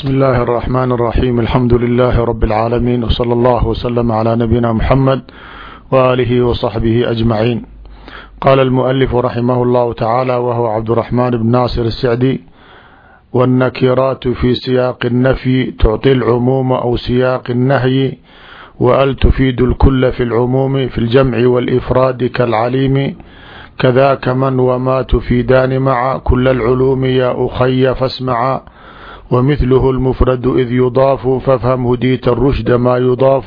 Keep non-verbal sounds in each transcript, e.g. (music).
بسم الله الرحمن الرحيم الحمد لله رب العالمين وصلى الله وسلم على نبينا محمد وآله وصحبه أجمعين قال المؤلف رحمه الله تعالى وهو عبد الرحمن بن ناصر السعدي والنكرات في سياق النفي تعطي العموم أو سياق النهي وأل تفيد الكل في العموم في الجمع والإفراد كالعليم كذاك من وما تفيدان مع كل العلوم يا أخي فاسمعا ومثله المفرد إذ يضاف فافهم هديت الرشد ما يضاف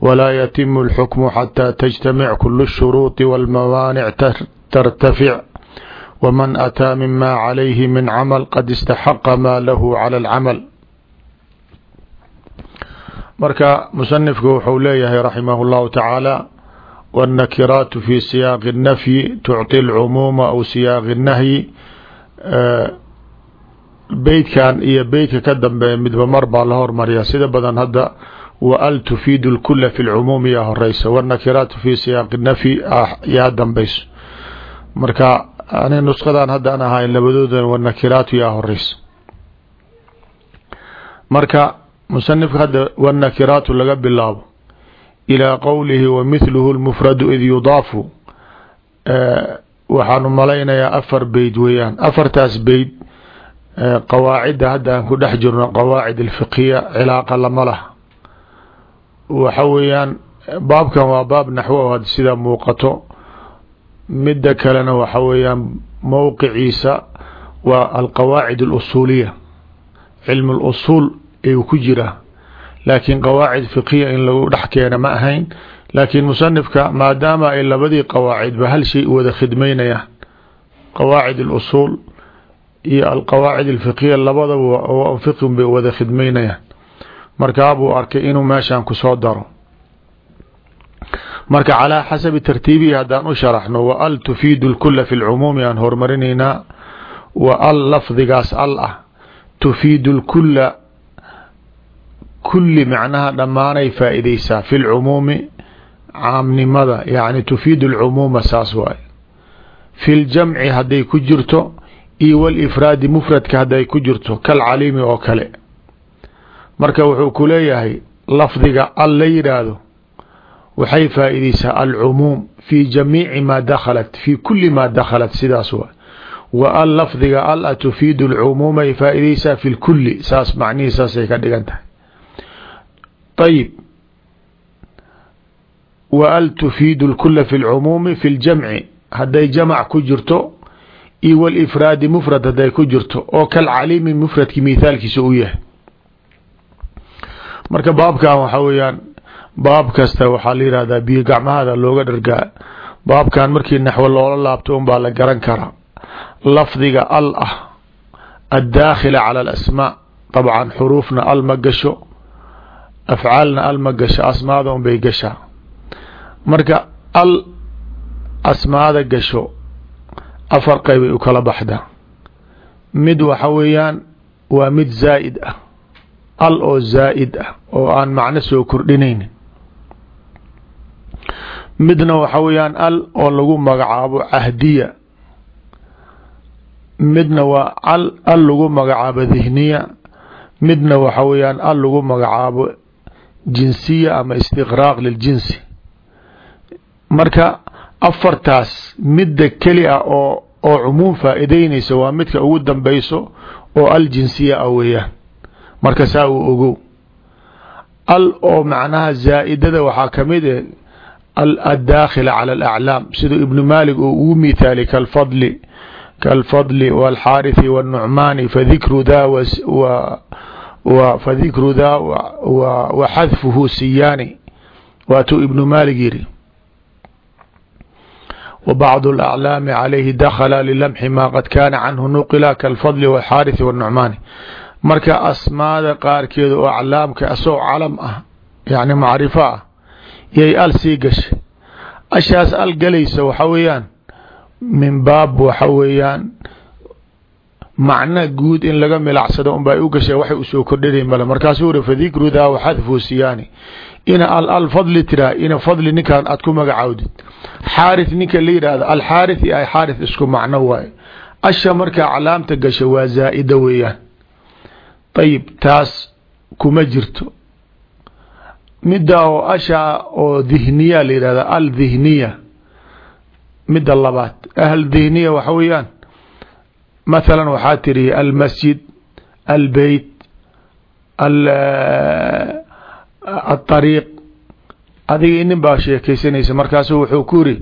ولا يتم الحكم حتى تجتمع كل الشروط والموانع ترتفع ومن أتى مما عليه من عمل قد استحق ما له على العمل marka musanifku wuxuu leeyahay raximah اllahu tacaala wاnnakiraatu fi siyaaqi الnafyi tucطi اlcumuuma aw siyaaqi الnahyi beytkan iyo beytka ka dambeeya midba mar baa la hormariya. Sida badan hadda wal tufiidu lkula fi lcumuum yaa horeysa wanakiraatu fi siyaaqi nafyi ah, yaa dambayso. Marka ani nusqadan haddaan ahayn labadoodan wanakiraatu yaa horeysa marka musanifka hadda wanakiraatu laga bilaabo. Ilaa qowlihi wamithluhu lmufradu id yudaafu. Waxaanu malaynayaa afar beyd weeyaan. Afartaas beyd qawaacidda hadda aan ku dhex jirno qawaacid alfiqhiya cilaaqa lama laha waxa weeyaan baabkan waa baab naxwo o sidaa muuqato. Midda kalena waxa weeyaan mowqiciisa waa alqawaacid alusuuliya cilmu lusuul ay ku jiraa laakiin qawaacid fiqhiya in lagu dhex keena ma ahayn. Laakiin musanifka maadaama ay labadii qawaacidba hal shay wada khidmaynayaan. Qawaacid alusuul iyo alqawaacid alfiqhiya labadaba fiqhin bay wada khidmeynayaan markaabuu arkay inuu meeshan ku soo daro. Marka calaa xasabi tartiibihi haddaan u sharaxno wa al tufiidu lkula fi lcumuumi aan hormarinaynaa wa al lafdigaas al ah tufiidu lkula kulli macnaha dhammaanay faa'iideysaa fi lcumuumi caamnimada yani tufiidu lcumuuma saas waaye. Fi ljamci hadday ku jirto iyo walifraadi mufradka hadday ku jirto kalcaliimi oo kale. Marka wuxuu ku leeyahay lafdiga al la yidhaahdo waxay faa'iideysaa alcumuum fi jamiici maa dakhalat fi kuli maa dakhalat sidaas waay wa al lafdiga al a tufiidu lcumuumay faa'iideysaa fi lkuli saas macnihii saasay ka dhigan tahay. Ayib wa al tufiidu lkula fi lcumuumi fi ljamci hadday jamac ku jirto iyo walifraadi mufrad hadday ku jirto oo kalcaliimi mufradki mithaalkiisa u yahay. Marka baabkan waxaa weeyaan baab kasta waxaa la yihahdaa biyo gacmahada looga dhargaa. Baabkan markii naxwo loola laabto un baa la garan karaa. Lafdiga al ah addaakhila cala alasmaa dabcan xuruufna al ma gasho afcaalna al ma gasho asmaada un bay gashaa. Marka al asmaada gasho afar qeybay u kala baxdaa mid waxa weeyaan waa mid zaa'id ah al oo zaa'id ah oo aan macno soo kordhinaynin. Midna waxa weeyaan al oo lagu magacaabo cahdiya midna waa al al lagu magacaabo dihniya midna waxa weeyaan al lagu magacaabo jinsiya ama istiqraaq liljinsi marka afartaas midda keli ah oo oo cumuum faa'iideynaysa waa midka ugu dambeyso oo al jinsiya ah weeyaan. Marka saa uu ogow. Al oo macnaha zaa'idada waxaa ka mid eh addaakhila cala alaclaam siduu ibnu maalik uu ugu mithaali kalfadli kalfadli walxaarithi wاnnucmaani fadikru daa fadikru daa wa xadfuhu siyaani. Waatuu ibnu maalik yiri وبعض الأعلاam عalayhi dakla للمxi ma qad kana canhu nuqila kaاlfadl والxاariث والنucmaani marka asmaada qaarkeeda oo aclaamka asoo calam ah yani macrifo ah yay al sii gashay ashaas al galaysa waxa weeyaan min baab waxa weeyaan macno guud in laga milacsado un ba u gashay waxay usoo kordhinay male markaasuu uri fadikru daa waxadfu siyaani ina al alfadli tiraa ina fadli ninkan aad ku magacaawdid. Xaarith ninka la yidhaahdo alxaarith iyo ay xaarith isku macno waaye. Asha markaa calaamta gasha waa zaa'ida weeyaan. Ayib taas kuma jirto. Midda oo ashaa oo dihniya la yihahda al dihniya. Midda labaad ahl dihniya waxa weeyaan. Mathalan waxaa tiri almasjid albeyt aariiq adiga inin baa sheekeysanaysa markaasu wuxuu ku yiri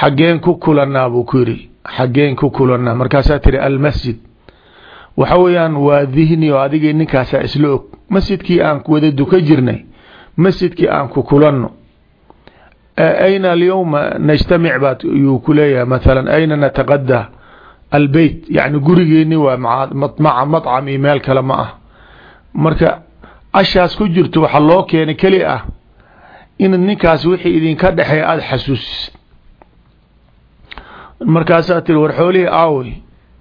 xaggeen ku kulanaa buu ku yiri xaggeen ku kulanaa markaasaa tiri almasjid waxa weeyaan waa dihni oo adiga ninkaasaa isla og masjidkii aan wada duka jirnay masjidkii aan ku kulanno ayna alyowma najtamic baad yuu ku leeyahay mathalan ayna nataqadaa albeyt yani gurigeeni waa maca madcam iyo meel kale ma ah marka ashaas ku jirto waxaa loo keenay keli ah in ninkaas wixii idinka dhexeeya aada xasuusisid. Markaasaa tiri war xoolihii aawey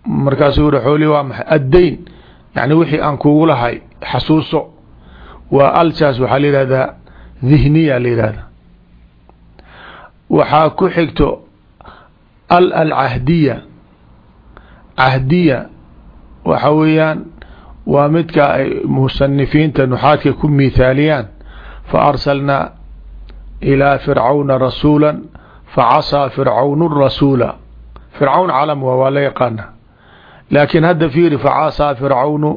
markaasuu yiri xoolihii waa maxay? Addayn. Yani wixii aan kugu lahay xasuuso. Waa alsaas waxaa la yihahdaa dihniya la yihahda waxaa ku xigto al alcahdiya cahdiya waxa weeyaan waa midka ay musanifiinta nuxaadka ku mithaaliyaan fa arsalnaa ilaa fircawna rasuula facasaa fircawn rasuula. Fircawn calam waa la yaqaana laakiin hadda fiiri facasaa fircawnu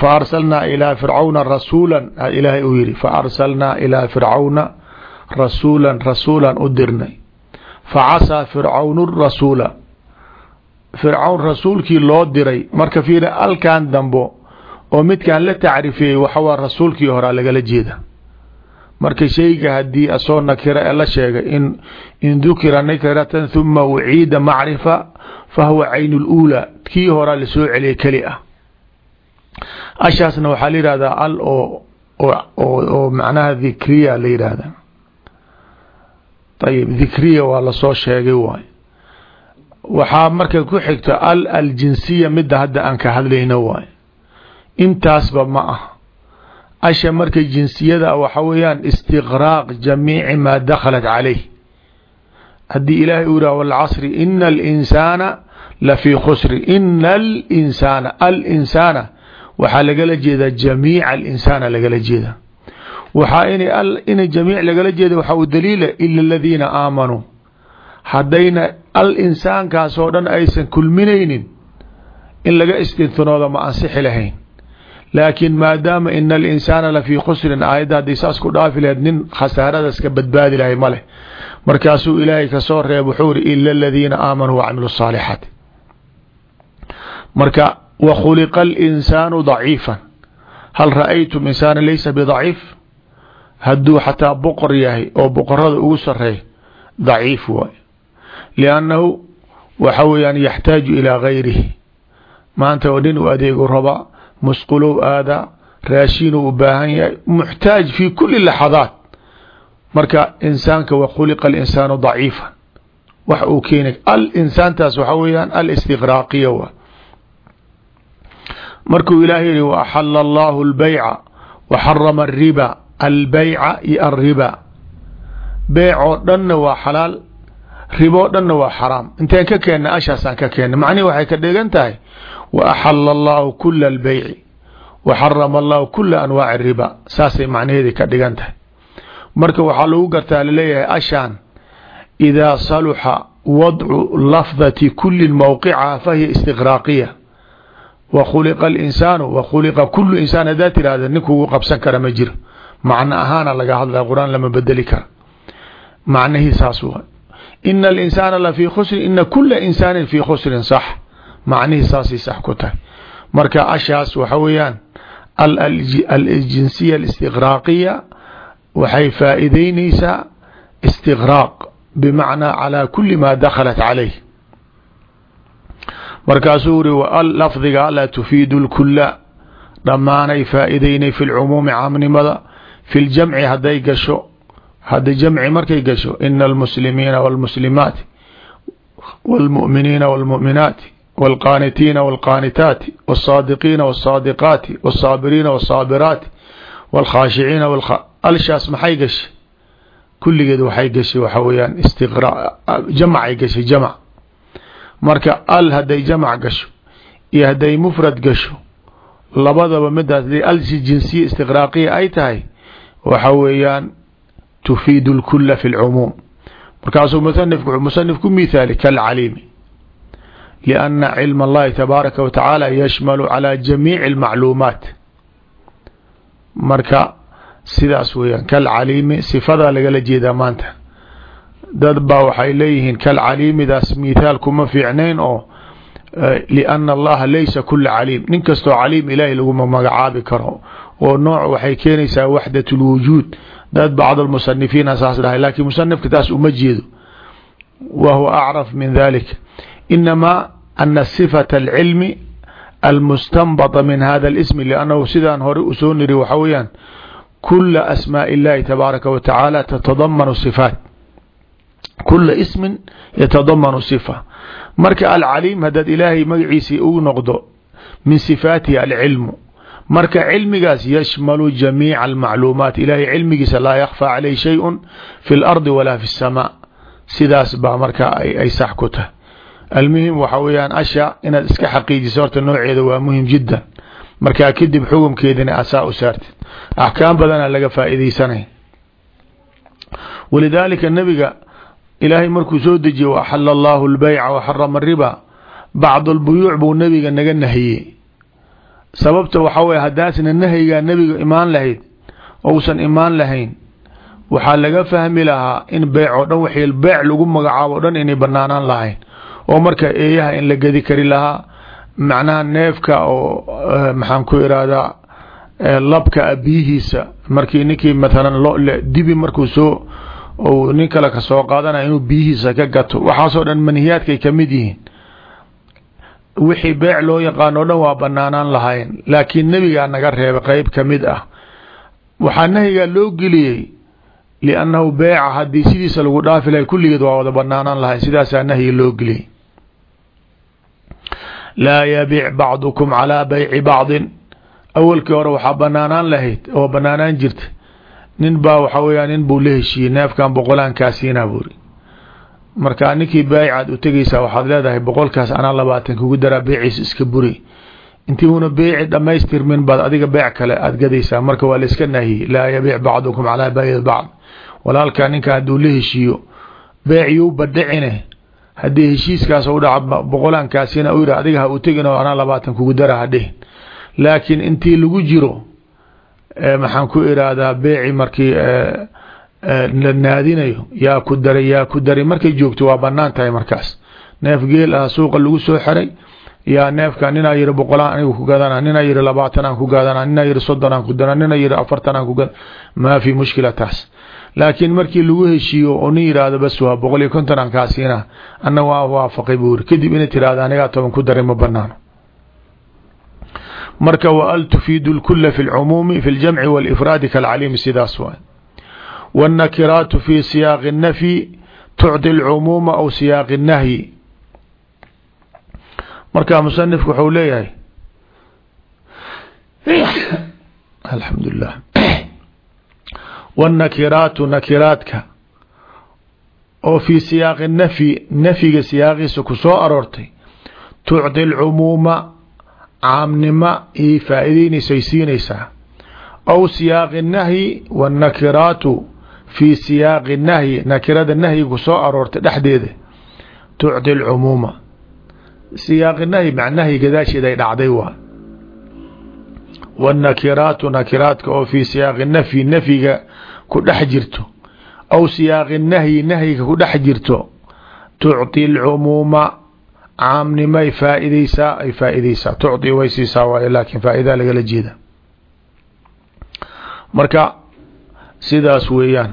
faarsalnaa ilaa fircawna rasuula ilaahay uu yihi faarsalnaa ilaa fircawna rasuula rasuulan u dirnay. Facasaa fircawn rasuula fircawn rasuulkii loo diray marka fiiri alkan dambo oo midkan la tacrifeeyey waxawaa rasuulkii horaa lagala jeeda. Marka shayga haddii asoo nakira ee la sheegay in in dukira nakiratan huma uciida macrifa fa huwa cayn luulaa kii horaa la soo celiyay keli ah. Ashaasna waxaa la yihahdaa al oo oo macnaha dikriya la yidhaahda ayib dikriya waa la soo sheegay waay waxaa marka ku xigta al aljinsiya midda hadda aan ka hadlayno waay. Intaasba ma ah asha marka jinsiyada waxa weeyaan istiqraaq jamiici maa dakhalat calayh haddii ilaahay uu yihah walcasri ina alinsaana lafii khusri. Ina alinsaana alinsaana waxaa lagala jeedaa jamiica alinsaana lagala jeeda waxaa in ina jamiic lagala jeeda waxaa u daliila ila aladiina aamanuu haddayna al insaankaas oo dhan aysan kulminaynin in laga istintinooda ma ansixi lahayn. Laakiin maadaama ina alinsaana lafii khusrin aayadda haddii saas ku dhaafi lahayd nin khasaaradaas ka badbaadi lahay ma leh. Markaasuu ilaahay ka soo reeb wuxuu iri ila aladiina aamanuu wacamilu saalixaati marka wa khuliqa alinsaanu daciifan. Hal ra'aytum insaana laysa bidaciif? Hadduu xataa boqor yahay oo boqorada ugu sareey daciif waay liannahu waxa weeyaan yaxtaaju ilaa gayrihi maanta oo nin u adeegu rabaa musqulow aadaa raashinuu u baahan yahay muxtaaj fi kuli laxadaat marka insaanka wa khuliqa alinsaanu daciifan wax uu keenay al insaantaas waxa weeyaan alistiqraaqiya wa markuu ilaah yihi waaxala allahu albayca wa xarama ariba albeyca iyo alriba beyc oo dhanna waa xalaal riboo dhanna waa xaraam. Inteen ka keenna ashaasaan ka keenna. Macnihi waxay ka dhigan tahay wa axala allahu kula albeyci wa xarama allahu kula anwaaci riba. Saasay macnaheedii ka dhigan tahay. Marka waxaa lagu gartaa la leeyahay ashaan idaa saluxa wadcu lafdati kuli mowqicaha fahiya istiqraaqiya. Wa khuliqa alinsaanu wa khuliqa kulu insaan haddaa tirahda ninkugu qabsan kara ma jiro. Macno ahaana laga hadlaya qur'aan lama bedeli kara. Macnihii saas wa ina alinsaana lafii khusrin ina kula insaanin fii khusrin sax macnihii saasay sax ku tahay marka ashaas waxa weeyaan aljinsiya alistiqraaqiya waxay faa'iideyneysaa istiqraaq bimacnaa calaa kuli maa dakhalat calayh markaasuu uri lafdiga laa tufiidu lkula dhammaanay faa'iideynay fi lcumuumi caamnimada fi ljamci hadday gasho hadda jamci markay gasho ina almuslimiina wاlmuslimaati wاlmu'miniina wاlmu'minaati wاlqaanitiina wاlqaanitaati wاsaadiqiina wاsaadiqaati wاsaabiriina wاsaabiraati wاlkhaashiciina alshaas maxay gashay kulligeed waxay gashay waxa weeyaan istiqra jamcay gashay jamc marka al hadday jamc gasho iyo hadday mufrad gasho labadaba midaas alsi jinsiya istiqraaqiya ay tahay waxa weeyaan tufiidu اlkula fi اlcumuum markaasuu musanifku musanif ku mithaali kalcaliimi lianna cilm اllahi tabaaraka wa tacaala yashmalu calى jamiici اlmacluumaat marka sidaas weeyaan kalcaliimi sifadaa lagala jeedaa maanta dad baa waxay leeyihiin kalcaliimidaas mithaal kuma fiicnayn oo lianna allaha laysa kula caliim nin kastoo caliim ilaahay laguma magacaabi karo oo nooc waxay keenaysaa waxdat اlwujuud dad bacd اlmusanifiina saas dhahay lakiin musanifka taas uma jeedo wa huwa acraf min dalika inamaa ana sifata alcilmi almustanbata min hada اlismi liannahu sidaan hore usoo niri waxa weeyaan kula asmaaءi اllahi tabaaraka wa tacaala tatadamanu sifaat kula ismin yatadamanu sifa marka alcaliim haddaad ilaahay magaciisii ugu noqdo min sifaatihi alcilmu marka cilmigaas yashmalu jamiica almacluumaat ilaahay cilmigiisa laa yakfى caleyh shayءu fi اlardi walaa fi الsamaa sidaas baa marka ay sax ku tahay almuhim waxa weeyaan asha inaad iska xaqiijiso horta nooceeda waa muhim jiddan markaa kadib xukumkeedina asaa u saartid axkaam badana laga faa'iideysanay walidaalika nebiga ilaahay markuu soo dejiye waxala allahu اlbayca waxarama ariba bacd اlbuyuuc buu nebiga naga nahiyey sababta waxaa weye haddaasna nahyigaa nebiga imaan lahayd ousan imaan lahayn waxaa laga fahmi lahaa in beyc oo dhan wixii beyc lagu magacaabo o dhan inay banaanaan lahayn. Oo marka eeyaha in la gedi kari lahaa macnaha neefka oo maxaan ku irahdaa labka biyihiisa markii ninkii mathalan lole dibi markuu soo nin kale ka soo qaadanaya inuu biyihiisa ka gato waxaasoo dhan manhiyaadkay ka mid yihiin wixii beec loo yaqaano dhan waa banaanaan lahayn laakiin nebigaa naga reebay qeyb ka mid ah. Waxaa nahyigaa loo geliyey liannahu beeca haddii sidiisa lagu dhaafi lahay kulligeed waa wada banaanaan lahayn sidaasaa nahyiga loo geliyey. Laa yabiic bacdukum calaa bayci bacdin. Awalkii hore waxaa banaanaan lahayd oo banaanaan jirta nin baa waxa weyaa nin buu la heshiiyey neefkan boqolaan kaasiinaa buuri markaa ninkii baayicaad u tegeysaa waxaad leedahay boqolkaas anaa labaatan kugu daraa beeciisa iska buri. Intii una beeci dhamaystirmin baad adiga beec kale aad gadaysaa marka waa laiska naahiyey laa yabiic bacdukum calaa bayci bacd. Walaalkaa ninka hadduu la heshiiyo beeciyuu badhicine. Haddii heshiiskaas u dhaca boqolaankaasina u yidha adiga ha u tegin anaa labaatan kugu dara hadhihin laakiin intii lagu jiro maxaan ku irahdaa beeci markii la naadinayo yaa ku daray yaa ku daray. Markay joogto waa bannaan tahay markaas. Neef geel ah suuqa lagu soo xiray yaa neefka ninaa yiri boqolaan anigu ku gadana ninaa yiri labaatan aan ku gadana ninaa yiri soddon ku gadana ninaa yiri afartan ku gad maa fi mushkila taas. Laakiin markii lagu heshiiyo oo nin yidhaahdo bas waa boqol iyo konton aan anna waa waafaqay buu yiri. Kadib inay tirahda anigaa toban ku daray ma banaano marka wa al tufiidu lkula fi lcumuumi fi ljamci walifraadi kalcaliimi sidaas waay wاnnakiraatu fi siyaaqi الnafyi tucطi اlcumuuma aw siyaaqi الnahyi marka musanifku wuxuu leeyahay alxamdu lilah wاnnakiraatu nakiraadka oo fii siyaaqi nafyi nafyiga siyaaqiisa ku soo aroortay tucطi اlcumuuma caamnima iyay faa'iideynaysay siinaysaa aw siyaaqi nahyi wاnnakiraatu fii siyaaqi nahyi nakirada nahyigu soo aroorta dhexdeeda tucti lcumuuma siyaaqi nahyi mac nahyi gadaasheed ay dhacday waa. Wanakiraatu nakiraadka oo fii siyaaqi nafyi nafyiga ku dhex jirto. Aw siyaaqi nahyi nahyiga ku dhex jirto. Tucti lcumuuma caamnimay faaideysaa ay faaideysaa tuci way siisaa waay laakiin faaida lagala jeeda. Marka sidaas weeyaan.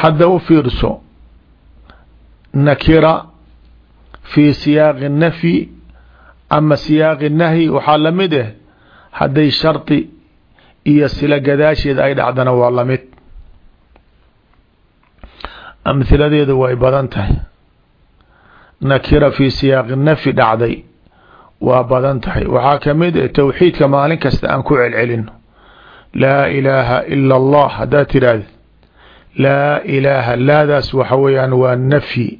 Hadda u fiirso nakira fii siyaaqi nafyi ama siyaaqi nahyi waxaa la mid ah hadday shardi iyo sila gadaasheed ay dhacdana waa la mid. Amhiladeeda way badan tahay. Nakira fii siyaaqi nafyi dhacday waa badan tahay. Waxaa ka mid ah towxiidka maalin kasta aan ku celcelino laa ilaaha ila allah haddaad tiraahda laa ilaaha laadaas waxa weeyaan waa nafyi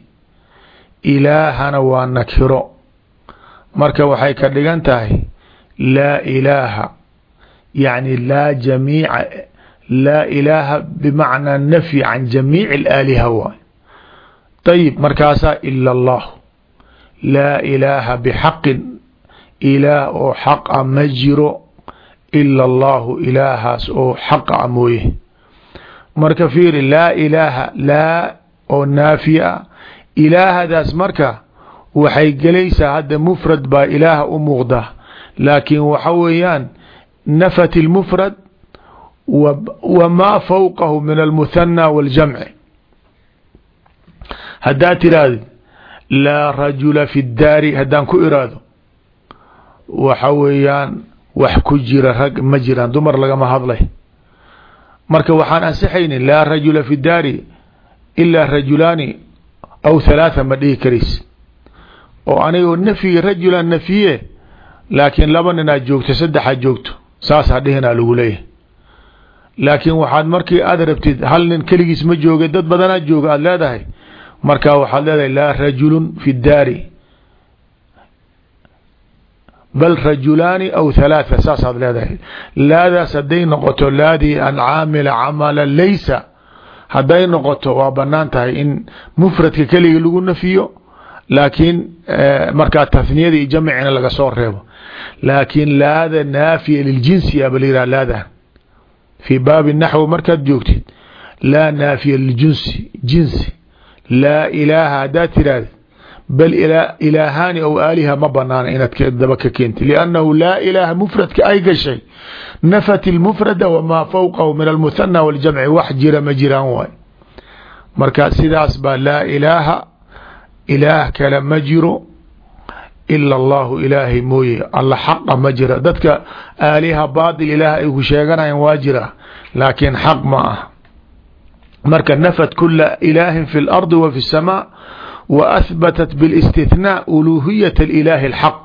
ilaahana waa nakiro. Marka waxay ka dhigan tahay laa ilaaha yani laa jamiica laa ilaaha bimacnaa nafyi can jamiici alaaliha waay. Ayib markaasaa ila allah laa ilaaha bixaqin ilaah oo xaqa ma jiro ila allaahu ilaahaas oo xaqa a mooye. Marka fiiri laa ilaaha laa oo naafi a ah. ilaahadaas marka waxay gelaysaa hadda mufrad baa ilaaha u muuqda. Laakiin waxa weeyaan nafat ilmufrad wamaa fawqahu min almuthanna waaljamci haddaad tirahdid laa rajula fi ddaari haddaan ku iraado waxa weeyaan wax ku jira rag ma jiraan dumar lagama hadlay. Marka waxaan ansixaynin laa rajula fi daari ilaa rajulaani aw halaatha ma dhihi karays oo anigoo nafyi rajulan nafiye laakiin laba nin aad joogto saddex aad joogto saas ha dhihinaa lagu leeyahay. Laakiin waxaad markii aad rabtid hal nin keligiis ma jooga dad badanaad jooga aad leedahay. Markaa waxaad leedahay laa rajulun fi daari bal rajulaani aw halaatha saasaad leedahay laadaas hadday noqoto laadii an caamila camala laysa hadday noqoto waa bannaan tahay in mufradka keliga lagu nafiyo laakiin markaa tahniyada iyo jamcina laga soo reebo laakiin laada naafiya liljinsi aba layihah laada fii baabi naxwi markaad joogtid laa naafiya liljinsi jinsi laa ilaaha haddaad tiraahda bal ilaahaani aw aaliha ma banaana inaad daba ka keenti liannahu laa ilaaha mufradka ay gashay nafat ilmufrada wamaa fowqahu min almuthana waljamci wax jira ma jiraan waay marka sidaas baa laa ilaaha ilaah kale ma jiro ila allahu ilaahay mooye alla xaqa ma jira dadka aaliha baatil ilaah ay ku sheeganayaan waa jira laakiin xaq ma ah marka nafat kula ilaahin fi lardi wa fi samaa wa ahbatat biاlاstithnaa uluhiyat اlilaahi اlxaq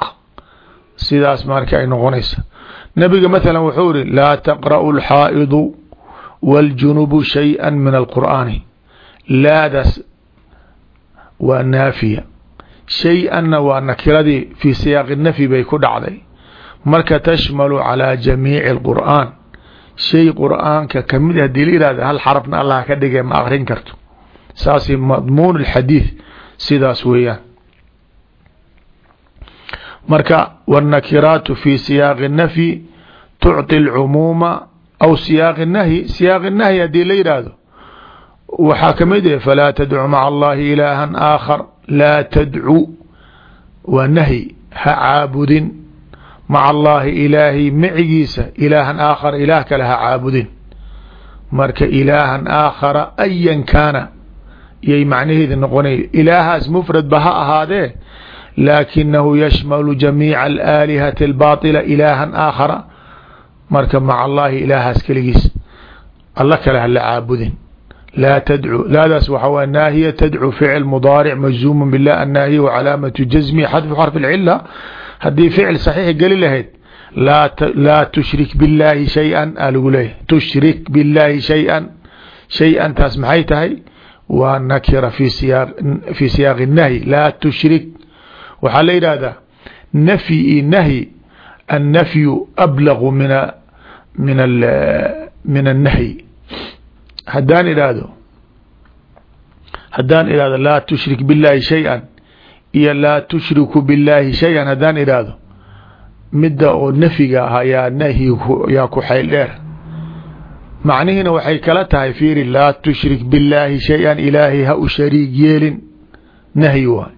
sidaas marka ay noqonaysa nabiga maala wuxuu iri laa taqra'u اlxaa'idu wاljunubu shayئa min alqur'aani laadaas waa naafiya shay-anna waa nakiradii fii siyaaqi nafyi bay ku dhacday marka tashmalu calaa jamiici اlqur'aan shay qur'aanka kamid hadii la yihahda hal xarafna allah ka dhigay ma akrin karto saasi madmuun اlxadiid sidaas weeyaan marka wاnnakiraatu fi siyaaqi الnafyi tucطi اlcumuuma aw siyaaqi nahyi siyaaqi nahyi hadii la yidhaahdo waxaa kamid ah falaa tadcu maca allahi ilaaha aakhar laa tadcu waa nahyi ha caabudin maca allaahi ilaahay macigiisa ilaahan aakhar ilaah kale ha caabudin marka ilaahan aakhara ayan kaana yay macnaheedi noqonay ilaahaas mufrad ba ha ahaadee laakinahu yashmalu jamiica alaalihati albaaطila ilaahan aakhara marka maca allaahi ilaahaas keligiis alla kale hala caabudin. Laa tadcu laadaas waxaa waay naahiya tadcu ficil mudaaric majzuumu bilah annaahiya wa calaamatu jazmi xadfu xarfi اlcila haddii ficil saxiix geli lahayd laa tushrik billaahi shay-an aa lagu leeyahy tushrik billaahi shay-an shay-an taas maxay tahay waa nakira fi siyaa fi siyaaqi nahyi laa tushrik. Waxaa la yidhaahdaa nafyi iyo nahyi annafyu ablagu min min min annahyi. Haddaan idhaahdo haddaan idhahdo laa tushrik billaahi shay-an iyo laa tushriku billaahi shay-an haddaan idhaahdo midda oo nafyiga ah yaa nahyi yaa ku xayl dheer macnihiina waxay kala tahay fiiri laa tushrik billaahi shay-an ilaahay ha u shariig yeelin. Nahyi waay.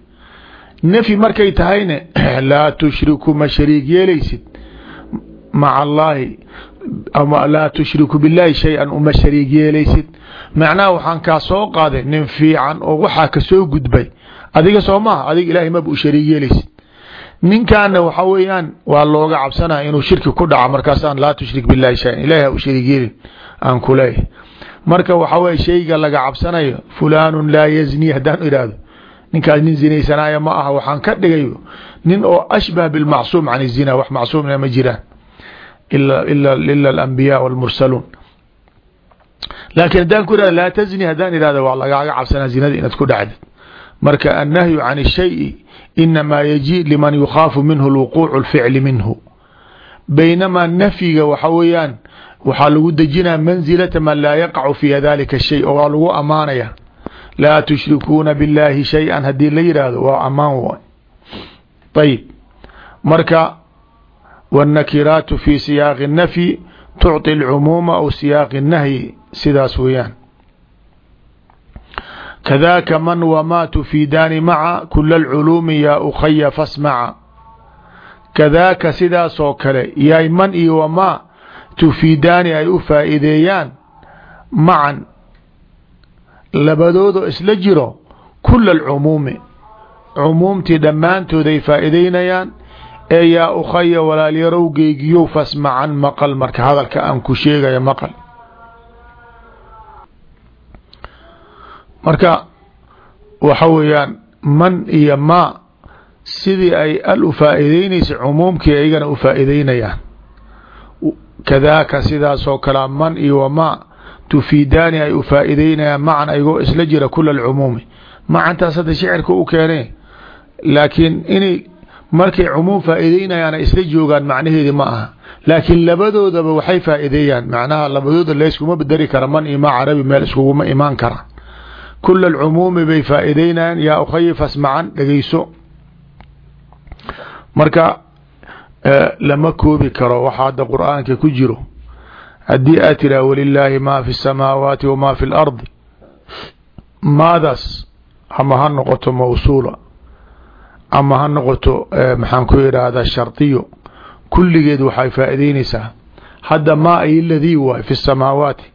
Nafyi markay tahayne (clears throat) laa tushriku ma shariig yeelaysid. Maca allaahi laa tushriku billaahi shay-an uma shariig yeelaysid. Macnaha waxaan kaa soo qaaday nin fiican oo waxaa ka soo gudbay. Adiga soo maaha adiga ilaahay maba u shariig yeelaysid. Ninkaana waxa weeyaan waa looga cabsanaya inuu shirki ku dhaco markaasaan laa tushrik billahi shay-an ilahay ha u shariig yeelin aan ku leeyahay marka waxa weye shayga laga cabsanayo fulaanun laa yazni haddaan idhaahdo ninkaas nin zinaysanaya ma aha waxaan ka dhigay nin oo ashbah bilmacsuum can izina wax macsuumna ma jiraan ila alambiyaa walmursaluun laakiin haddaan ku ihahdo laa tazni haddaan ihahdo waa lagaaga cabsanaa zinada inaad ku dhacdid marka annahyu can الshayi inamaa yaji liman yukhaafu minhu lwuquucu اlficli minhu baynamaa nafyiga waxa weeyaan waxaa lagu dejinaa mansilata man laa yaqacu fiiha dalika shay oo waa lagu ammaanaya. Laa tushrikuuna billaahi shay-an haddii la yidhaahdo waa ammaan waay ah. ayib marka waannakiraatu fii siyaaqi nafyi tucطi alcumuuma aw siyaaqi nahyi sidaas weeyaan. Kadaaka man wamaa tufiidaani maca kula alculuumi yaa ukhaya fasmaca. Kadaaka sidaasoo kale yaay man iyo wamaa tufiidaani ay u faa'iideeyaan macan labadoodo isla jiro kula alcumuumi. Cumuumtii dhammaantooday faa'iideynayaan ee yaa ukhaya walaalyarow geegiyow fasmacan maqal marka hadalka aan ku sheegaya maqal. Marka waxa weeyaan man iyo maa sidii ay al u faa'iideynaysa cumuumkii aygana u faa'iideynayaan kadaaka sidaasoo kalea man iyo wamaa tufiidaani ay u faa'iideynayaan macan aygoo isla jira kula alcumuumi macantaas hadda shicirka u keenee laakiin inay markay cumuum faa'iideynayaan ay isla joogaan macnaheedi ma aha. Laakiin labadoodaba waxay faa'iideeyaan macnaha labadooda layskuma bedeli kara man iyo maa carabi meel iskuguma imaan kara. Kula alcumuumi bay faa'iideynayaan yaa ukhayi fasmacan dhegeyso marka lama koobi karo waxa hadda qur'aanka ku jiro haddii aad tiraa walilaahi maa fi الsamaawaati wamaa fi اlardi maadaas ama ha noqoto mawsuula ama ha noqoto maxaan ku idhaahdaa shardiyo kulligeed waxay faa'ideynaysaa hadda maa ay ladii waay fi الsamaawaati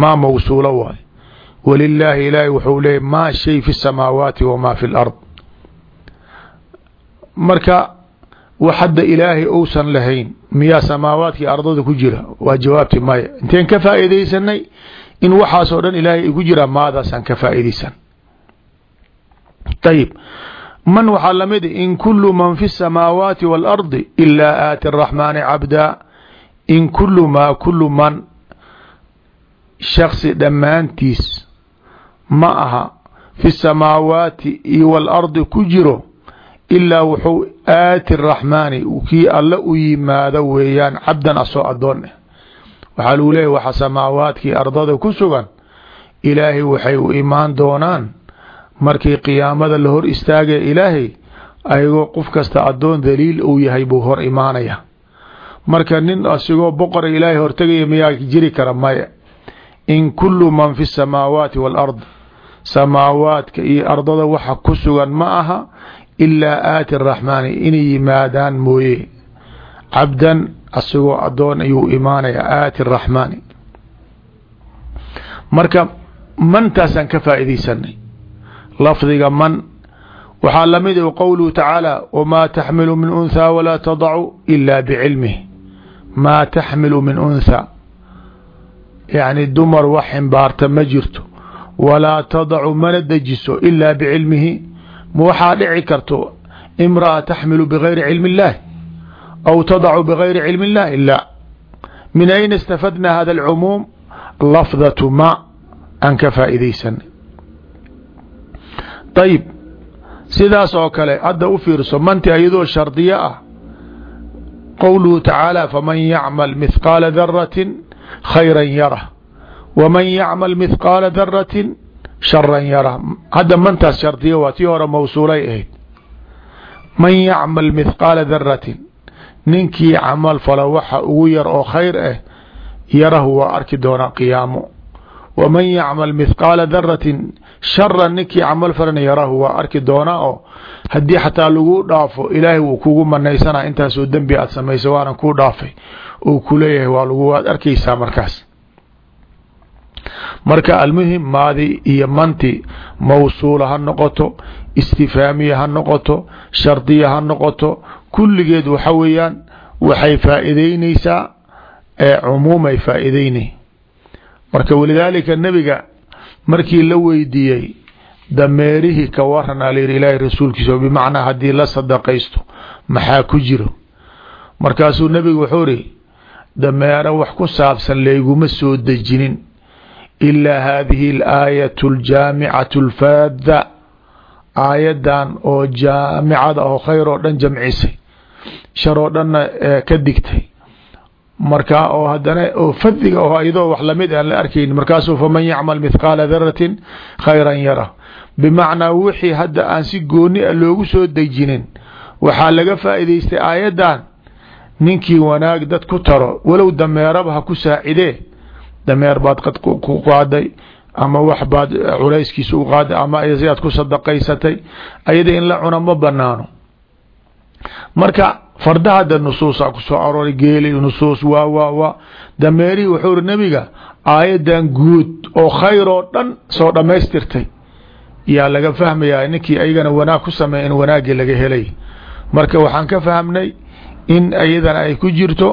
maa mawsuula waay walilaahi ilaahi wuxuu leeyay maa shay fi الsamaawaati wamaa fi اlard marka waxadda ilaahay ousan lahayn miyaa samaawaadkii ardada ku jira? Waa jawaabti maya inteen ka faa'iidaysanay? In waxaasoo dhan ilaahay igu jira maadaasaan ka faa'iidaysan. Ayib man waxaa la la mid ah, in kulu man fi samaawaati waalardi ilaa aati araxmaani cabdaa in kulu maa kulu man shaksi dhammaantiis ma aha fi samaawaati iyo waalardi ku jiro ilaa wuxuu aati raxmaani kii alle u yimaado weeyaan cabdan asoo adoon ah waxaa lagu leeyahy waxa samaawaadkii ardada ku sugan ilaahay waxay u imaan doonaan markii qiyaamada la hor istaagaya ilaahay ayagoo qof kasta adoon daliil uu yahay buu hor imaanaya. Marka nin asigoo boqora ilaahay hortegaya miyaa jiri kara maya in kulu man fi samaawaati waalard samaawaadka iyo ardada waxa ku sugan ma aha ilaa aati araxmaani inay yimaadaan mooye cabdan asagoo adoon ayuu imaanaya aati araxmaani marka mantaasaan ka faa'iidaysanay lafdiga man waxaa la mid u qowluhu tacaala wamaa taxmilu min unthaa walaa tadacu ila bicilmih maa taxmilu min unthaa yacni dumar wax ximbaarta ma jirto walaa tadacu mana dejiso ilaa bicilmihi ma waxaa dhici karto imraأa taxmilu bgayri cilmi الlahi aw tadacu bgayri cilmi الlahi la min ayna istafadna hada اlcumuum lafdaة ma aan ka faa'iidaysanay ayib sidaas oo kale hadda u fiirso manti iyadoo shardiyo ah qowluhu tacaalى faman yacmal mithqaala darati khayra yarah wman yacmal mithqaala darati sharan yara. Hadda mantaas shardiya waa tii hore mawsuulay ahayd. Man yacmal mithqaala daratin ninkii camal fala waxa ugu yar oo khayr ah yarahu waa arki doonaa qiyaamo. Waman yacmal mithqaala daratin sharan ninkii camal falana yarahu waa arki doonaa oo haddii xataa lagu dhaafo ilaahay wuu kugu manaysana intaasoo dembi aad samaysa waanan kuu dhaafay. Uu ku leeyahay waa lagu waad arkaysaa markaas marka almuhim maadi iyo manti mawsuula ha noqoto istifaamiya ha noqoto shardiya ha noqoto kulligeed waxa weeyaan waxay faa'iideyneysaa ee cumuumay faa'iideynay marka walidaalika nebiga markii la weydiiyey dameerihii ka waran a layidhi ilaahay rasuulkiisa oo bimacnaa haddii la sadaqaysto maxaa ku jiro? Markaasuu nebigu wuxuu ihi dameero wax ku saabsan layguma soo dejinin ilaa hadihi alaayatu aljaamicatu alfaada aayadan oo jaamicada oo khayr oo dhan jamcisay shar oo dhanna ka digtay marka oo hadana oo fadiga oo ayadoo wax la mid aan la arkayn markaasuu faman yacmal mithqaala daratin khayran yara bimacnaa wixii hadda aan si gooni a loogu soo dejinin waxaa laga faa'iidaystay aayaddan ninkii wanaag dad ku taro walow dameeraba ha ku saacidee dameer baad qad ku qaaday ama wax baad culayskiisa u qaaday ama ayaad ku sadaqaysatay ayada in la cuna ma banaano marka farda hadda nusuusa ku soo arooray geeli nusuus waa waa waa. Dameerihii wuxuu iri nebiga aayadan guud oo khayr dhan soo dhammaystirtay. Yaa laga fahmayaa ninkii ayagana wanaag ku sameeya in wanaaggii laga helay. Marka waxaan ka fahmnay in ayadana ay ku jirto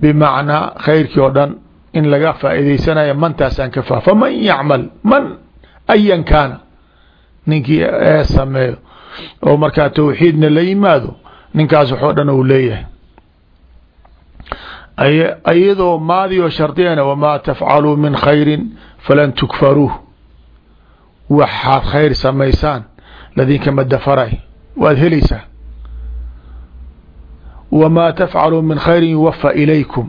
bimacnaa khayrkii oo dhan in laga faa'iidaysanayo mantaasaan ka fah faman yacmal man ayan kaana ninkii ee sameeyo oo markaa tawxiidna la yimaado ninkaas waxoo dhan uu leeyahay. Iyadoo maadioo shardiyana wamaa tafcaluu min khayrin falan tukfaruuh. Waxaad khayr samaysaan ladinka madafaray waad helaysaa. Wamaa tafcaluu min khayrin yuwafa ilaykum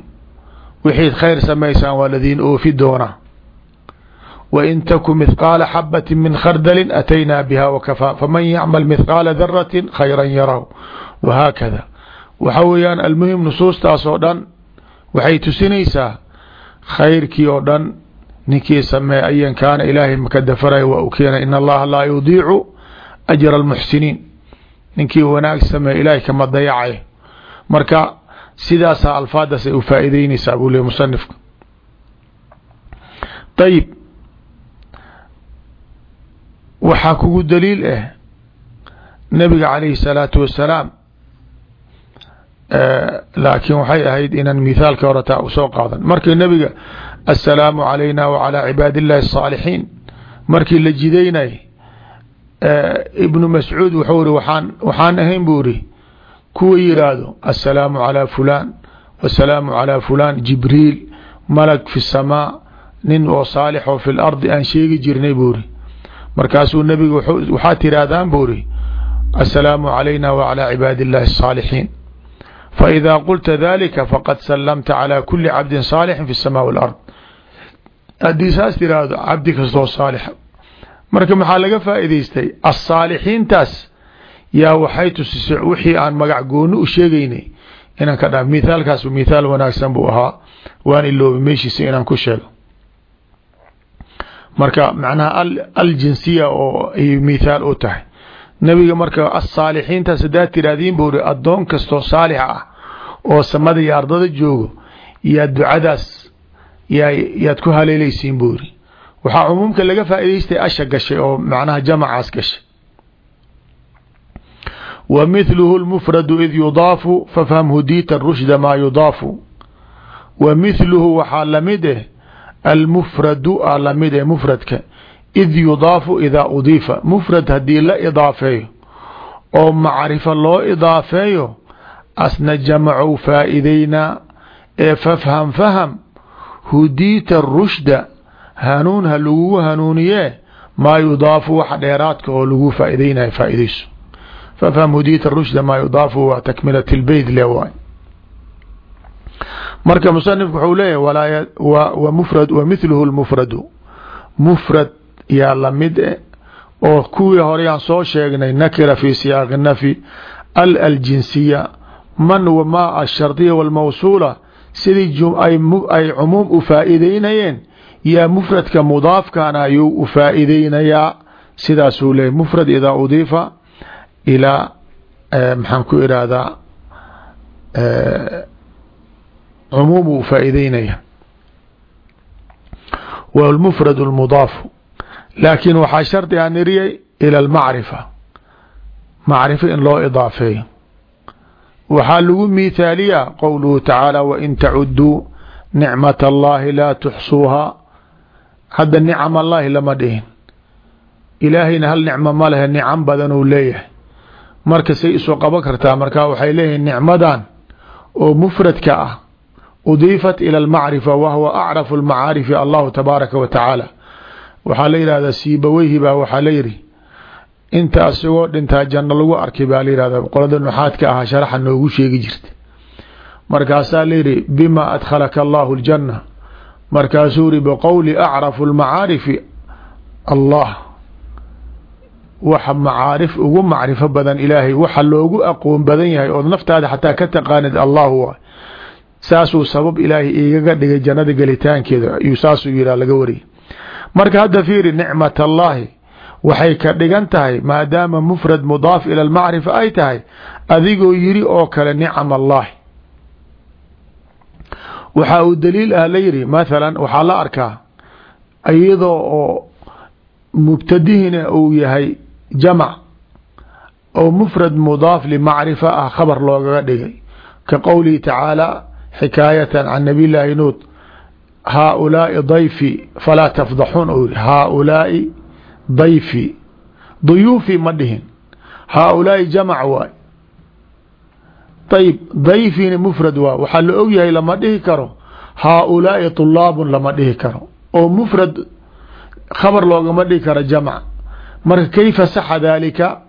wixiid khayr samaysaan waa ladiin oofi doonaa wain taku mithqaala xabati min khardalin ataynaa biha wakafaa faman yacmal mithqaala daratin khayran yarahu. Wahaakada waxa weeyaan almuhim nusuustaas oo dhan waxay tusinaysaa khayrkii oo dhan ninkii sameey ayan kaana ilaahay maka dafaraya waa u keenay in allaha laa yudiicu ajra almuxsiniin ninkii wanaag sameey ilaahay kama dayacay. Marka sidaasaa alfaadaas ay u faa'iideynaysaa buu leey musanifka ayib waxaa kugu daliil eh, ah nabiga calayhi salaatu wasalaam eh, laakiin waxay ahayd inaan mithaalka hore taa u soo qaadan. Markii nabiga assalaamu calayna wacalaa cibaadi illaahi asaalixiin markii la jidaynay eh, ibnu mascuud wuxuu iri waxaan waxaan ahayn buu ihi kuwa yiraahdo aلsalaamu عalى fulan wالsalaamu عalى fulan jibriil malag fi الsamaa nin oo saalix oo fi اlardi aan sheegi jirnay buu ri markaasuu nebigu waxaa tirahdaan buu ri aلsalaamu عalayna wعalى cibaadi الlahi الصاalixiin faإida qulta dalika faqad salamta calى kuli cabdi saalixin fi الsama wاlard haddii saas tiraahdo cabdi kastoo saalixa marka maxaa laga faa'idaystay asaalixiintaas yaa waxay tusisay wixii aan magac gooni u sheegaynay inaan ka dha mithaalkaas mithaal wanaagsan buu ahaa waan iloobi meeshiisa inaan ku sheego. Marka macnaha aljinsiya oo ay mithaal u tahay. Nebiga marka asaalixiintaas haddaad tiraahdiin buu ri addoon kastoo saalix ah oo samada iyo ardada joogo yaa ducadaas yaa yaad ku haleelaysiin buu iri waxaa cumuumka laga faa'idaystay asha gashay oo macnaha jamacaas gashay lmufradu id yudaafu fafham hudiita rushda maa yudaafu wa mithluhu waxaa la mid eh almufradu a la mid eh mufradka id yudaafu idaa udiifa mufrad haddii la idaafeeyo oo macrifo loo idaafeeyo asna jamacow faa'idaynaa ee fafham faham hudiita rushda hanuun ha lagugu hanuuniyee maa yudaafu waxa dheeraadka oo lagu faa'idaynaya faaidayso fafham hudiita rushda maa yudaafu waa takmilat lbeyt le waay marka musanifku wuxuu leeyahy wa mithluhu lmufradu mufrad yaa la mid e oo kuwii horeyaan soo sheegnay nakira fi siyaaqi nafyi al aljinsiya man ma ashardiya walmawsuula sidii ay cumuum u faa'iideynayeen yaa mufradka mudaafkana ayuu u faa'iideynayaa sidaasuu leeyay mufrad idaa udiifa ilaa maxaan ku irahdaa cumuum u faa'iideynaya. Wlmufrad lmudaafu laakiin waxaa shardi aan iriyay ila almacrifa macrifo in loo idaafeeyo. Waxaa lagu mithaaliyaa qowluhu tacaala wain tacuduu nicmat allahi laa tuxsuuhaa hadda nicam allahi lama dhihin. Ilaahayna hal nicmo ma lehe nicam badan uu leeyahay marka say isu qaban kartaa marka waxay leeyihiin nicmadan oo mufradka ah udiifat ila almacrifa wa huwa acrafu lmacaarifi allahu tabaaraka wa tacaala waxaa la yidhahdaa siibaweyhi baa waxaa la yidhi inta asigoo dhintaa janno lagu arkay baa la yihahda qolada nuxaadka ahaa sharaxa noogu sheegi jirta. Markaasaa layidhi bima adkhalaka allahu اljanna markaasuu yihi biqowli acrafu lmacaarifi allah waxa macaarif ugu macrifo badan ilaahay waxa loogu aqoon badan yahay ood naftaada xataa ka taqaanid allahu waay saasuu sabab ilaahay igaga dhigay jannada gelitaankeeda ayuu saasuu yihaa laga wariyay. Marka hadda fiiri nicmat allaahi waxay ka dhigan tahay maadaama mufrad mudaaf ila almacrifa ay tahay adigoo yiri oo kale nicam allaahi waxa uu daliil ah la yidhi mathalan waxaa la arkaa iyadoo oo mubtadihina uu yahay jamac oo mufrad mudaaf limacrifa ah khabar loogaga dhigay. Ka qowlihi tacaala xikaayatan can nabiy llaahi nuud haaulaai dayfi falaa tafdaxuun u haaulaai dayfi duyuufi ma dhihin. Haaulaai jamac waay. Ayb dayfina mufrad waa waxaa la og yahay lama dhihi karo haaulaai طulaabun lama dhihi karo. Oo mufrad khabar loogama dhihi karo jamc marka kayfa saxa daalika?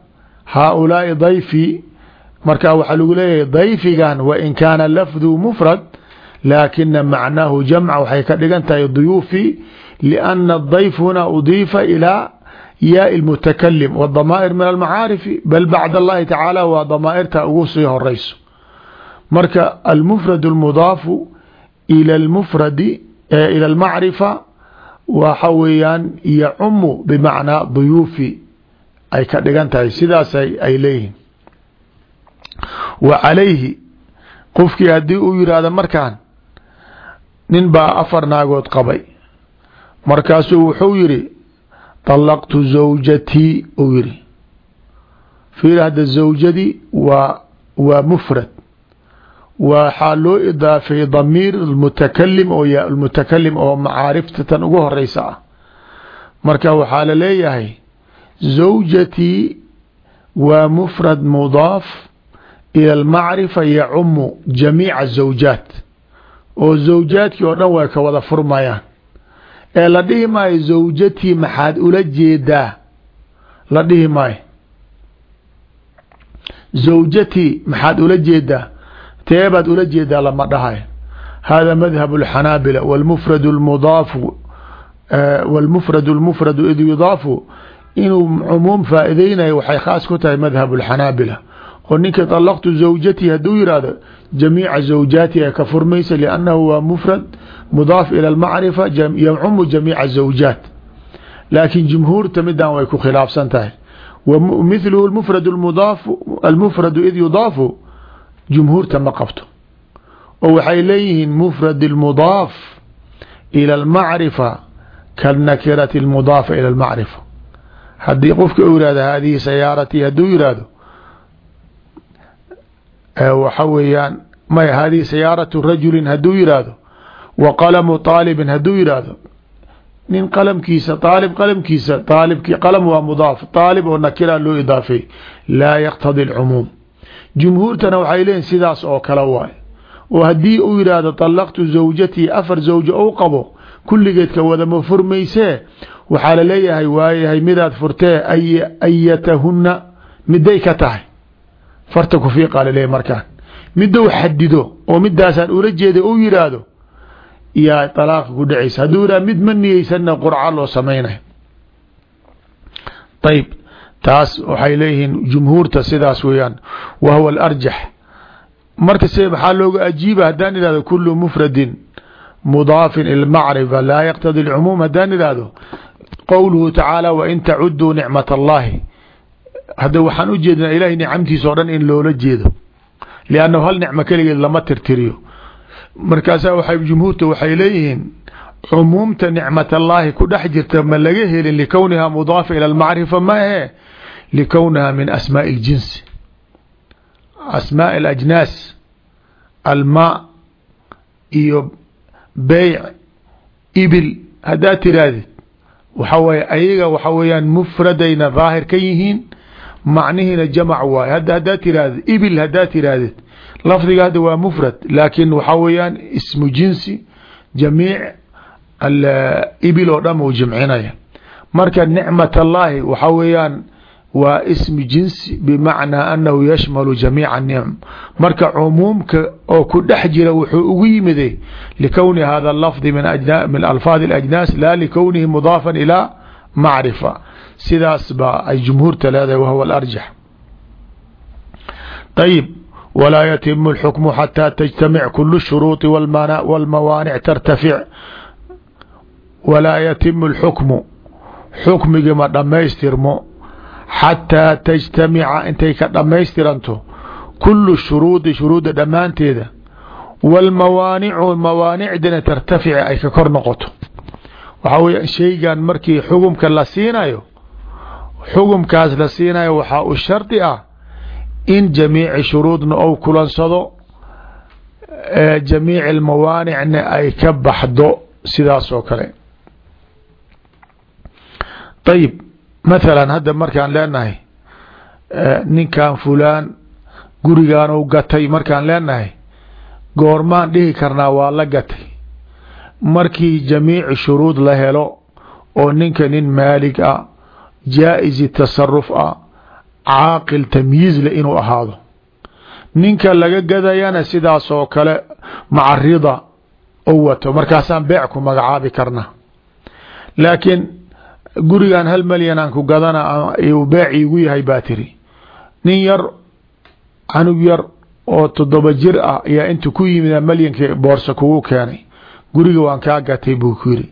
Haaulaai dayfi. Marka waxaa lagu leeyahay dayfigan wain kaana lafduu mfrad laakina macnaahu jamca waxay ka dhigan tahay duyuufi liana dayf huna udiifa ilaa yaa mutakalim wdamaa'ir min almacaarifi bal bacd allahi tacaala waa damaairta ugu sii horeyso marka almufrad mudaafu ila mufradi ila almacrifa waxa weeyaan yacumu bimacnaa duyuufi. Ay ka dhigan tahay sidaas ay leeyihiin. Wa calayhi qofkii haddii uu yidhaahdo markaan nin baa afar naagood qabay. Markaasuu wuxuu yidhi طalaqtu zawjatii uu yidhi. Fiir hadda zawjadii waa waa mufrad waxaa loo idaafay damiir mutakalim oo mutakalim oo macaarifta tan ugu horeysa ah marka waxaa la leeyahay zawjatii waa mufrad mudaaf ila almacrifa yacumu jamiica zawjaat. Oo zawjaadkii oo dhan way ka wada furmayaan. Ee la dhihi maayo zawjatii maxaad ula jeedaa? La dhihi maayo. Zawjatii maxaad ula jeedaa teebaad ula jeedaa lama dhahay hada madhab اlxanaabila wlmufrad mudaafu wاlmufrad اlmufradu id yudaafu inuu cumuum faaideynayo waxay khaas ku tahay madhab اlxanaabila oo ninka طalaqtu zawjatii hadduu yihahdo jamiica zawjaati ay ka furmaysa liannahu waa mufrad mudaaf ila اlmacrifa ycumu jamiica zawjaat laakiin jumhuurta midaan way ku khilaafsan tahay mithluhu mufrad mudaafu almufradu id yudaafu jumhuurta ma qabto oo waxay leeyihiin mufrad اlmudaaf ilى اlmacrifa kanakirati اlmudaafa ilى اlmacrifa haddii qofka u yihahdo hadihi sayaaratii hadduu yihahdo waxa weeyaan may hadihi sayaaratu rajulin hadduu yihahdo wa qalamu طaalibin hadduu yihahdo nin qalamkiisa aalib qalamkiisa aalibki qalam waa mudaaf aalib oo nakira loo idaafay laa yaqtadi اlcumuum jumhuurtana waxay leeyihiin sidaas oo kale waay. Oo haddii uu yidhaahdo طalaqtu zawjatii afar zawjo ou qabo kulligeedka wadama furmaysee waxaa la leeyahay waayahay midaad furtee ayatahuna miday ka tahay. Farta kufiiqa laleeyahy markaan. Midou xadido oo midaasaan ula jeeday uu yidhaahdo yaa طalaaqa ku dhacaysa hadduu yihahdo mid ma niyeysanna qurca loo samaynayo. Ayb taas waxay leeyihiin jumhuurta sidaas weeyaan wa huwa alarjax marka se maxaa looga ajiiba haddaan ihahdo kulu mufradin mudaafin ila macrifa laa yaqtadi lcumuum haddaan ihahdo qowluhu tacaala wain tacuduu nicmat allahi hadda waxaan u jeednaa ilahay nicamtiisa o dhan in loola jeedo liannahu hal nicmo keligeed lama tirtiriyo. Markaasaa waxay jumhuurta waxay leeyihiin cumuumta nicmat allaahi ku dhex jirta ma laga helin likowniha mudaafa ila almacrifa ma likowniha min asmaaءi اljinsi asmaaء alajnaas almaa iyo beyc ibil haddaad tirahdid waxa weye ayaga waxa weeyaan mufradayna daahir ka yihiin macnihiina jamac waaye hadda haddaad tirahdid ibil haddaad tirahdid lafdiga hadda waa mufrad laakiin waxaa weeyaan ismu jinsi jamiic ibil oo dhan uu jimcinaya marka nicmat allaahi waxaa weeyaan waa ismi jinsi bimacnaa anahu yashmalu jamiica nicm marka cumuumka oo ku dhex jira wuxuu ugu yimiday likowni hada lafdi min alfaadi اlajnaas la likownihi mudaafan ilaa macrifa sidaas ba ay jumhuurta leedahay wahuwa alarjax ayib walaa yatimu اlxukmu xataa tajtamic kulu shuruuطi wاlmawaanic tartafic walaa yatimu اlxukmu xukmigi ma dhammaystirmo xataa tajtamica intay ka dhammaystiranto kulu shuruudi shuruudda dhammaanteeda wاlmawaanicu mawaanicdina tartafici ay ka kor noqoto waxaa weya shaygan markii xugumka la siinayo xugumkaas la siinayo waxaa u shardi ah in jamiici shuruudna ou kulansado jamiici almawaanicna ay ka baxdo sidaas kale ayib mathalan hadda markaan leenahay ninkan fulaan gurigaan u gatay markaan leenahay goormaan dhihi karnaa waa la gatay. Markii jamiici shuruud la helo oo ninka nin maalig ah jaa-isi tasaruf ah caaqil tamyiizle inuu ahaado. Ninka laga gadayana sidaas oo kale macarida u wato. Markaasaan beec ku magacaabi karna laakiin gurigan hal malyan aan ku gadana beec iigu yahay baa tiri. Nin yar canug yar oo toddoba jir ah ayaa intu ku yimid malyanka boorsa kugu keenay. Guriga waan kaa gatay buu ku yiri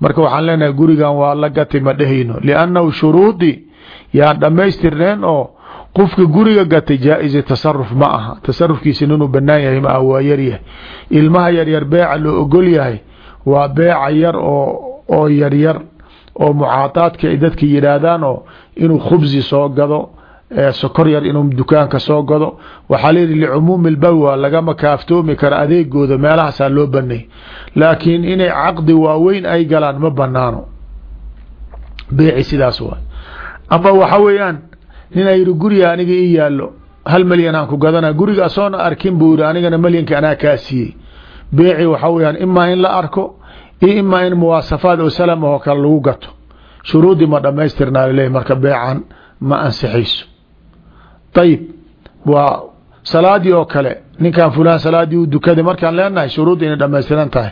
marka waxaan leenahay gurigan waa la gatay ma dhehayno liannahu shuruudii yaan dhammaystirneen oo qofka guriga gatay jaa-isi tasaruf ma aha. Tasarufkiisa ninuu banaan yahay ma ah waa yaryahay ilmaha yaryar beeca loo ogol yahay waa beeca yar oo oo yaryar oo mucaadaadka ay dadka yidhaahdaan oo inuu khubsi soo gado sokor yar inuu dukaanka soo gado. Waxaa layihi licumuumi lbalwa lagama kaaftoomi karo adeegooda meelahaasaa loo banay laakiin inay caqdi waaweyn ay galaan ma banaano beeci sidaas waay. Ama waxa weeyaan nin ay yihi guriga aniga ii yaallo hal malyan aan ku gadana guriga asoona arkin buu yihi anigana malyanka anaa kaa siiyey beeci waxa weyaan imaa in la arko iyo in muwaasafaad oo salama oo kale lagu gato. Shuruudii ma dhamaystirnaa laleeyahy marka beecan ma ansixayso. Ayib waa salaadii oo kale. Ninkan fulaan salaadii u dukaday markaan leenahay shuruudda inay dhamaystiran tahay.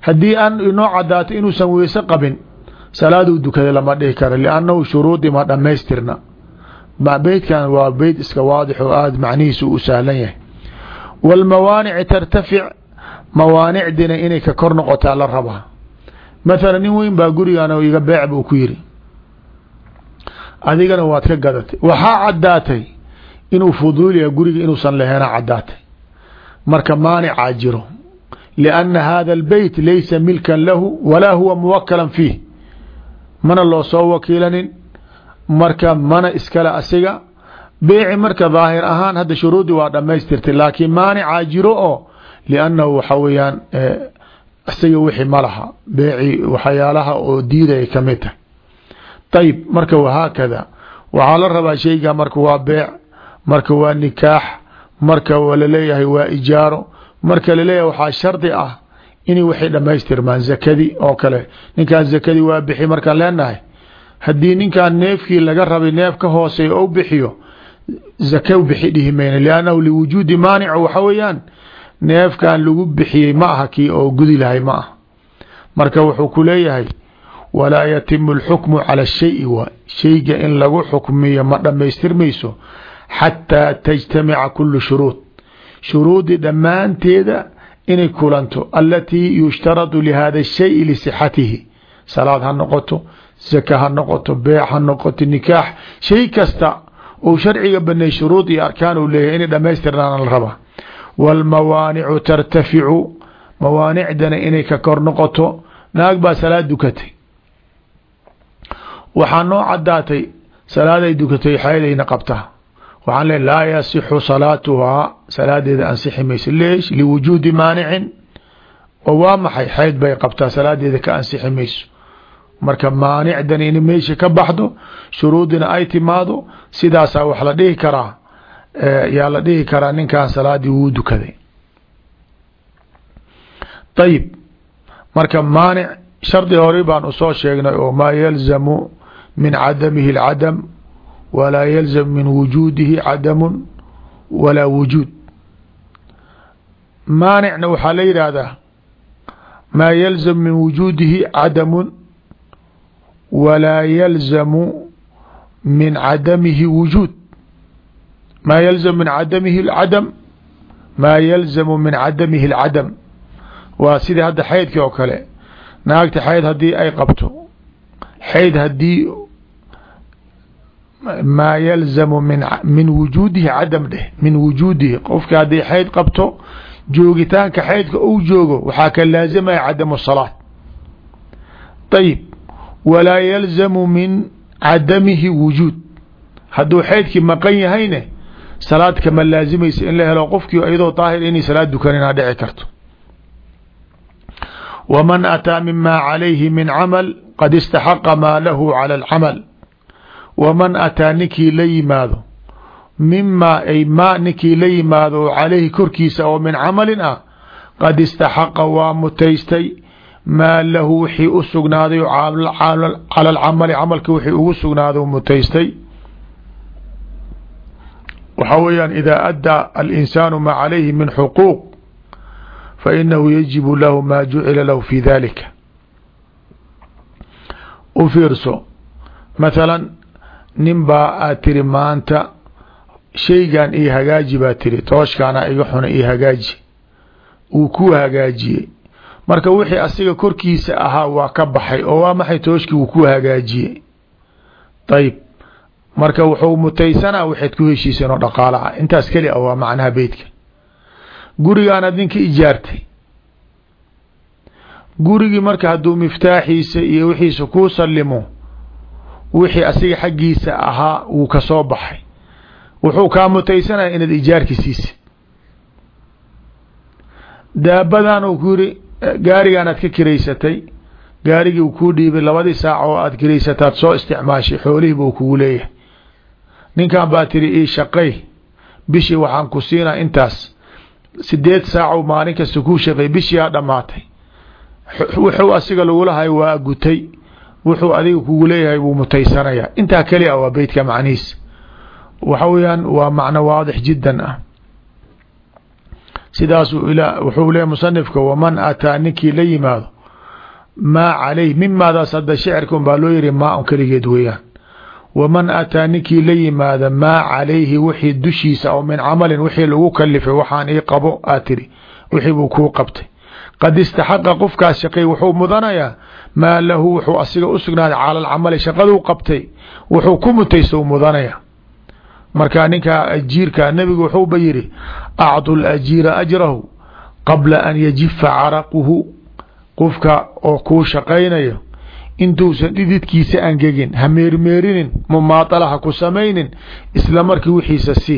Haddii aan inoo cadaato inuusan weyse qabin salaaduu dukaday lama dhihi karo liannahu shuruudii ma dhamaystirna beytkan waa beyt iska waadix oo aada macnihiisu u sahlan yahay. Wاlmawaanici tartafic mawaanicdina inay ka kor noqotaa la rabaa. Mathala nin weyn baa gurigan iga beec buu ku yiri adigana waad ka gadatay. Waxaa caddaatay inuu fuduul yahay guriga inuusan laheena caddaatay. Marka maanicaa jiro. Lianna hada albeyt laysa milkan lahu walaa huwa muwakalan fiih. Mana loo soo wakiilanin. Marka mana iskale asiga. Beeci marka daahir ahaan hadda shuruudii waa dhamaystirtay laakiin maanicaa jiro oo liannahu waxa weeyaan isaga wixii ma laha. Beeci waxyaalaha oo diidaya ka mid tahay. Ayib marka wahaakada waxaa la rabaa shayga marka waa beec marka waa nikaax marka la leeyahay waa ijaaro marka la leeyahay waxaa shardi ah inay waxay dhamaystirmaan zakadii oo kale. Ninkaan zakadii waa bixi markaan leenahay. Haddii ninkan neefkii laga rabay neef ka hooseeya ou bixiyo zaka bixi dhihi mayna liannahu liwujuudi maanic waxa neefkan lagu bixiyey ma aha kii oo gudi lahay ma aha. Marka wuxuu ku leeyahay walaa yatimu alxukmu cala shayi waay shayga in lagu xukmiyo ma dhammaystirmayso xataa tajtamica kulu shuruud. Shuruudii dhammaanteeda inay kulanto alatii yushtaradu lihada shayi lisixatihi salaad ha noqoto zaka ha noqoto beec ha noqoto nikaax shay kasta uu sharciga banay shuruud iyo arkaan uu leeyahay inay dhamaystirnaana la rabaa wاlmawaanicu tartaficu mawaanicdana inay ka kor noqoto naag baa salaad dukatay waxaa noo cadaatay salaaday dukatay xaydayna qabtaa waxaan le laa yasixu salaatuhaa salaadeeda ansixi mayso leesh liwujuudi maanicin oo waa maxay xayd bay qabtaa salaadeeda ka ansixi mayso marka maanicdan in meesha ka baxdo shuruudina ay timaado sidaasaa wax la dhihi karaa yaa la dhihi karaa ninkan salaadii wuu dukaday. Ayib marka maanic shardi hore baan u soo sheegnay oo maa yalzamu min cadamihi اlcadam walaa yalzam min wujuudihi cadamu walaa wujuud. Maanicna waxaa la yidhaahdaa maa yalzam min wujuudihi cadamu walaa yalzamu min cadamihi wujuud maa yalzam min cadamihi اcadam maa yalzamu min cadamihi اlcadam waa sidii hadda xaydkii oo kale. naagta xayd haddii ay qabto. xayd haddii maa yalzamu min min wujuudihi cadam dheh. min wujuudihi. qofka haddii xayd qabto joogitaanka xaydka uu joogo waxaa ka laazamaya cadamu salaat. ayib walaa yalzamu min cadamihi wujuud. hadduu xaydkii maqan yahayne salaad kama laazimaysa in la helo qofkii iyadoo daahir inay salaad dukanina dhici karto. Wman ataa mima calayhi min camal qad istaxaqa maa lahu cala alcamal. Waman ataa ninkii la yimaado mima ay maa ninkii la yimaado oo calayhi korkiisa oo min camalin ah qad istaxaqa waa mutaystay maa lahu wixii u sugnaaday cala alcamali camalka wixii ugu sugnaaday mutaystay waxaa weeyaan idaa addaa alinsaanu maa calayhi min xuquuq fainahu yajibu lahu maa jucila lahu fi dalika u fiirso mathalan nin baa aad tiri maanta shaygan io hagaaji baa tiri tooshkaana iga xuna io hagaaji. Uu ku hagaajiyey. Marka wixii asiga korkiisa ahaa waa ka baxay oo waa maxay tooshkii uu ku hagaajiyey? Ayib marka wuxuu mutaysanaa waxayd ku heshiiseen oo dhaqaalo ah. Intaas keli a waa macnaha beytka gurigaanaad ninka ijaartay. Gurigii marka hadduu miftaaxiisa iyo wixiisa kuu salimo wixii asiga xaggiisa ahaa wuu ka soo baxay. Wuxuu kaa mutaysanaya inaad ijaarki siisid daabadan uu ku yiri gaarigan aad ka kiraysatay. Gaarigii uu kuu dhiibay labadii saac oo aad kiraysataad soo isticmaashay xoolihiiba uu kugu leeyahay ninkan baa tiri ii shaqay bishii waxaan ku siinaa intaas. Sideed saacow maalin kasta kuu shaqeey bishii aa dhamaatay wuxuu asiga lagulahay waa gutay. Wuxuu adiga kugu leeyahay wuu mutaysanayaa. Intaa keli a waa beytka macnihiis. Waxa weeyaan waa macno waadix jiddan ah. Sidaasuu ila wuxuu leeyahy musanifka waman ataa ninkii la yimaado maa calayh mimaadaas hadda shicirka un baa loo yiri maa un keligeed weeyaan waman ataa ninkii la yimaada maa calayhi wixii dushiisa oo min camalin wixii lagu kalifay waxaan ii qabo aad tiri wixii buu kuu qabtay. Qad istaxaqa qofkaas shaqey wuxuu mudanayaa maa lahu wuxuu asiga u sugnaaday cala alcamali shaqaduu qabtay wuxuu ku mutaysta u mudanaya marka ninkaa ajiirka nebigu wuxuuba yidhi acdu lajiira ajrahu qabla an yajifa caraquhu. Qofka oo kuu shaqaynayo intuusan dhididkiisa angegin ha meermeerinin mumaatala ha ku samaynin isla markii wixiisa si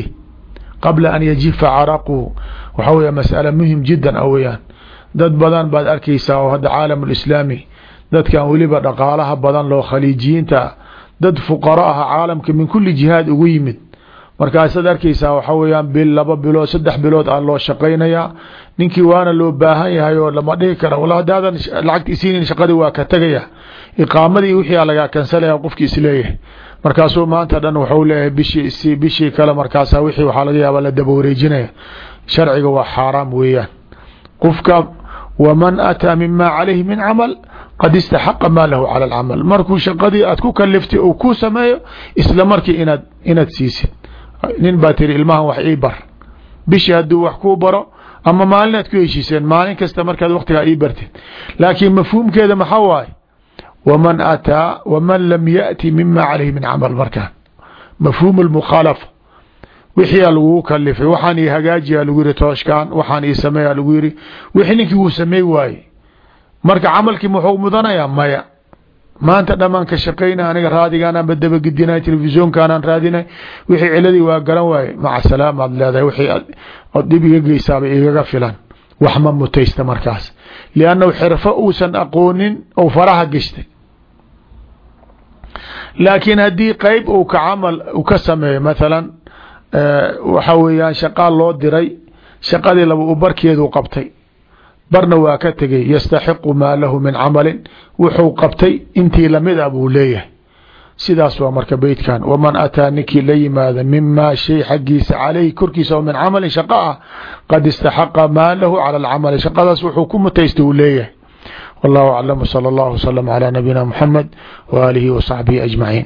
qabla an yajifa caraquhu. Waxaa weya masala muhiim jiddan a weyaan dad badan baad arkaysaa oo hadda caalam lislaami dadkan weliba dhaqaalaha badan loo khaliijiyiinta dad fuqaro ah caalamka min kuli jihaad ugu yimid. Markaasaad arkaysaa waxaa weyaan bil laba bilood saddex bilood aa loo shaqaynayaa ninkii waana loo baahan yahay oo lama dhihi kara wala hadaadan lacagta isiinin shaqadii waa ka tegaya iqaamadii wixii a lagaa kansalaya qofkii is leeyahay markaasuu maanta dhan waxuu leeyahay bishii bishii kale markaasa wixii waxaa laga yaaba la daba wareejinaya sharciga waa xaaraam weeyaan. Qofka waman ataa mima calayhi min camal qad istaxaqa maa lahu cala alcamal. Markuu shaqadii aad ku kaliftay uu ku sameeyo isla markii inaad inaad siisid. Nin baa tiri ilmahan wax ii bar. Bishii hadduu wax kuu baro ama maalin aad ku heshiiseen maalin kasta markaad waktigaa ii bartid. Laakiin mafhuumkeeda waman ataa waman lam yaأti mima calayhi min camal markaan mafhuum اlmukhaalafa wixii a laguu kalifay waxaan ii hagaajiya lagu yihi tooshkan waxaan ii sameeya lagu yihi wixii ninkii wuu sameey waaye marka camalkii muxuu mudanayaa maya maanta dhamaan ka shaqayna aniga raadigaananba dabagedinay telefishoonkaanaan raadinay wixii ciladii waa garan waaye maca salaama ad leedahay wixii od dhib iga geysaaba igaga filan wax ma mutaysta markaas liannahu xirfo uusan aqoonin ou faraha laakiin haddii qeyb uu ka camal u ka sameeyo mathalan eh, waxa weeyaan shaqaa loo diray shaqadii laba u barkeedu qabtay barna waa ka tegay yastaxiqu maa lahu min camalin wuxuu qabtay intii la mid ah buu leeyahay. Sidaas waa marka beytkan. Waman ataa ninkii la yimaada mimaa shay xaggiisa calayhi korkiisa oo min camalin shaqa ah qad istaxaqa maa lahu cala alcamali shaqadaas wuxuu ku mutaysta uu leeyahay. والله أعلم وصلى الله وسلم على نبينا محمد وآله وصحبه أجمعين